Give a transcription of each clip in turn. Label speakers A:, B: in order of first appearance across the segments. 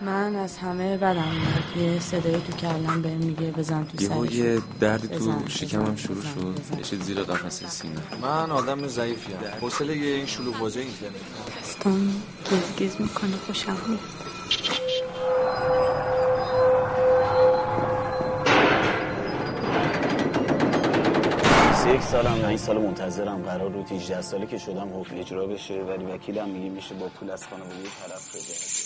A: من از همه بدم میاد. یه صدایی تو کلم بهم میگه بزن تو
B: یهو
A: سرش.
B: یه دردی
A: بزن،
B: تو شکمم شروع شد.
A: بزن.
B: کشید زیر قفس سینه.
C: من آدم ضعیفیم حوصله یه این شلوغ بازی اینترنت
A: دستم گز گز می‌کنه خوشم
D: یک سالم نه این سال منتظرم. قرار رو 18 ساله که شدم حکم اجرا بشه ولی وکیلم میگه میشه با پول از خانواده طرف بده.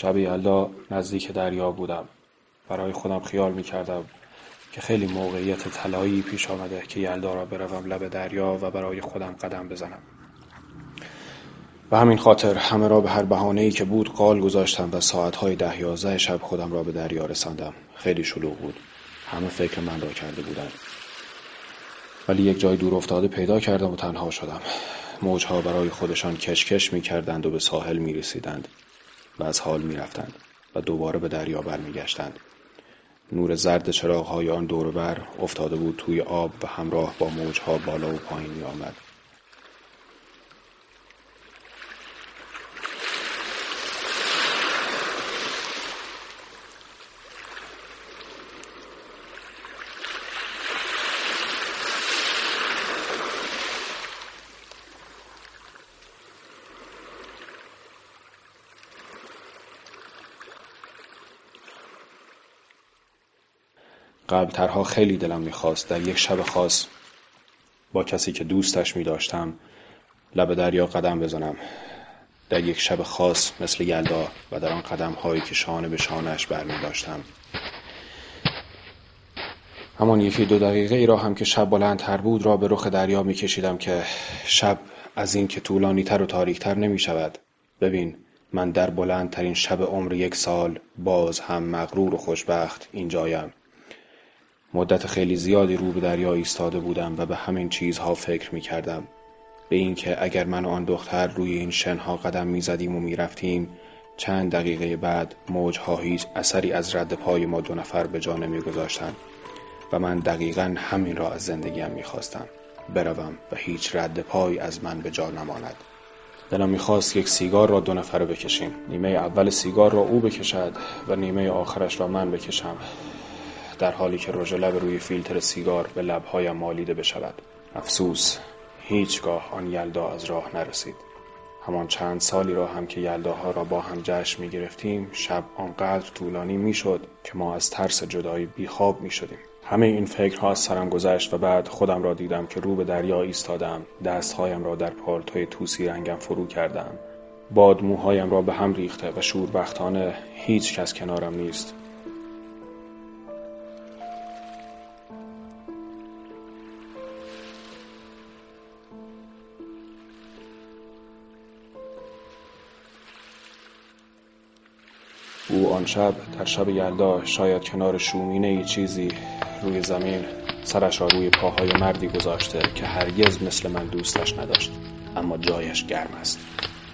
E: شب یلدا نزدیک دریا بودم. برای خودم خیال می کردم که خیلی موقعیت طلایی پیش آمده که یلدا را بروم لب دریا و برای خودم قدم بزنم. به همین خاطر همه را به هر بهانه‌ای که بود قال گذاشتم و ساعتهای ده یازده شب خودم را به دریا رساندم. خیلی شلوغ بود. همه فکر من را کرده بودند. ولی یک جای دور افتاده پیدا کردم و تنها شدم. موجها برای خودشان کشکش می کردند و به ساحل می رسیدند و از حال می رفتند و دوباره به دریا برمیگشتند. نور زرد چراغهای آن دور و بر افتاده بود توی آب و همراه با موجها بالا و پایین می قبلترها خیلی دلم می‌خواست در یک شب خاص با کسی که دوستش میداشتم لب دریا قدم بزنم. در یک شب خاص مثل یلدا و در آن قدم هایی که شانه به شانهش برمی داشتم همان یکی دو دقیقه ای را هم که شب بلندتر بود را به رخ دریا می کشیدم که شب از این که طولانی تر و تاریکتر نمی شود ببین من در بلندترین شب عمر یک سال باز هم مغرور و خوشبخت اینجایم. مدت خیلی زیادی رو به دریا ایستاده بودم و به همین چیزها فکر می کردم. به اینکه اگر من و آن دختر روی این شنها قدم می زدیم و می رفتیم چند دقیقه بعد موجها هیچ اثری از رد پای ما دو نفر به جا نمی گذاشتن و من دقیقا همین را از زندگیم می خواستم. بروم و هیچ رد پای از من به جا نماند. دلم می‌خواست یک سیگار را دو نفره بکشیم نیمه اول سیگار را او بکشد و نیمه آخرش را من بکشم در حالی که رژ لب روی فیلتر سیگار به لبهایم مالیده بشود. افسوس هیچگاه آن یلدا از راه نرسید. همان چند سالی را هم که یلداها را با هم جشن می گرفتیم شب آنقدر طولانی می که ما از ترس جدایی بیخواب می شدیم همه این فکرها از سرم گذشت و بعد خودم را دیدم که رو به دریا ایستادم دستهایم را در پالتوی توسی رنگم فرو کردم. باد موهایم را به هم ریخته و شوربختانه هیچ کس کنارم نیست. او آن شب در شب یلدا شاید کنار شومینه ای چیزی روی زمین سرش را روی پاهای مردی گذاشته که هرگز مثل من دوستش نداشت. اما جایش گرم است.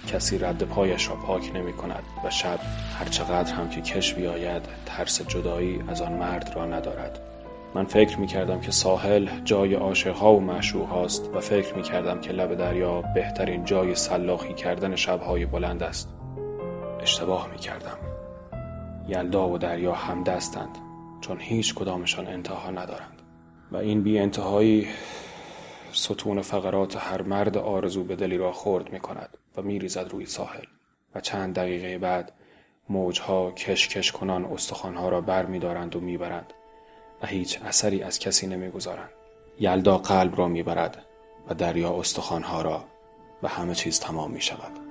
E: کسی رد پایش را پاک نمی کند و شب هرچقدر هم که کش بیاید ترس جدایی از آن مرد را ندارد. من فکر می کردم که ساحل جای عاشقها و معشوق هاست و فکر می کردم که لب دریا بهترین جای سلاخی کردن شبهای بلند است. اشتباه می کردم. یلدا و دریا همدستند چون هیچ کدامشان انتها ندارند و این بی انتهایی ستون فقرات هر مرد آرزو به دلی را خرد می کند و می ریزد روی ساحل و چند دقیقه بعد موجها کش کش کنان استخوانها را بر می دارند و می برند و هیچ اثری از کسی نمی گذارند. یلدا قلب را می برد و دریا استخوانها را و همه چیز تمام می شود.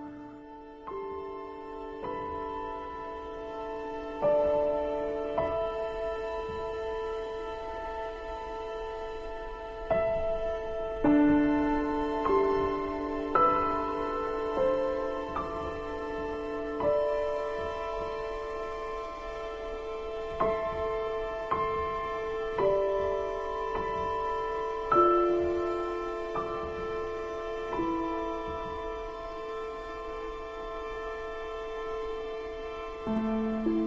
F: Música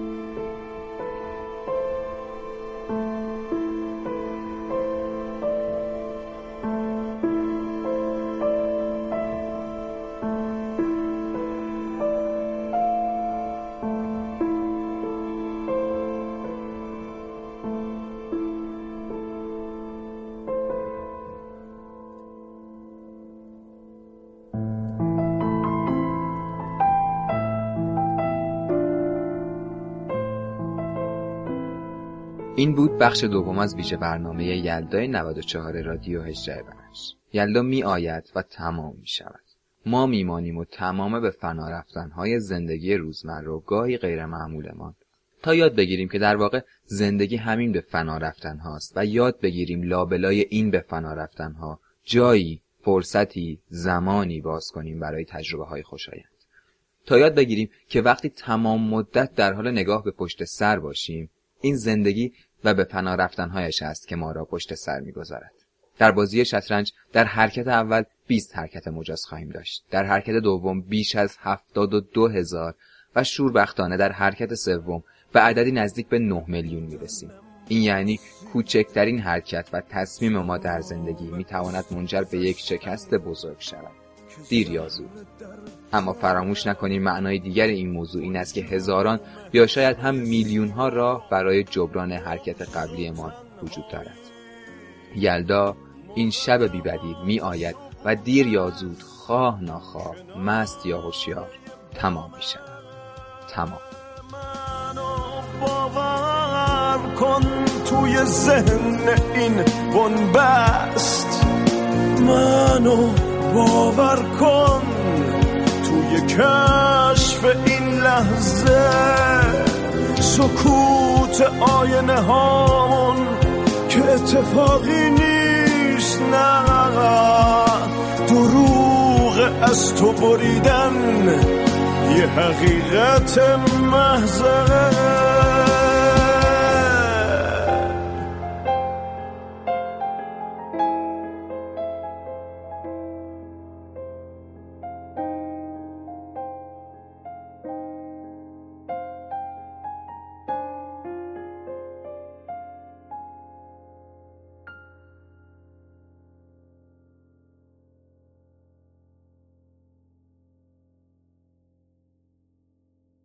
F: این بود بخش دوم از ویژه برنامه یلدای 94 رادیو هجره بنش یلدا می آید و تمام می شود ما میمانیم و تمام به فنا رفتنهای زندگی روزمره و گاهی غیر معمولمان. تا یاد بگیریم که در واقع زندگی همین به فنا رفتن هاست و یاد بگیریم لابلای این به فنا رفتن ها جایی فرصتی زمانی باز کنیم برای تجربه های خوشایند. تا یاد بگیریم که وقتی تمام مدت در حال نگاه به پشت سر باشیم این زندگی و به فنا رفتنهایش است که ما را پشت سر می‌گذارد. در بازی شطرنج در حرکت اول 20 حرکت مجاز خواهیم داشت. در حرکت دوم بیش از 72 هزار و شوربختانه در حرکت سوم به عددی نزدیک به 9 میلیون می‌رسیم. این یعنی کوچکترین حرکت و تصمیم ما در زندگی می‌تواند منجر به یک شکست بزرگ شود. دیر یا زود. اما فراموش نکنیم معنای دیگر این موضوع این است که هزاران یا شاید هم میلیون ها راه برای جبران حرکت قبلی ما وجود دارد. یلدا این شب بیبدی می آید و دیر یا زود خواه ناخواه مست یا هوشیار تمام می شود تمام
E: باور کن توی ذهن این بنبست. منو باور کن توی کشف این لحظه سکوت آینه هامون که اتفاقی نیست نه. دروغ از تو بریدن یه حقیقت محضره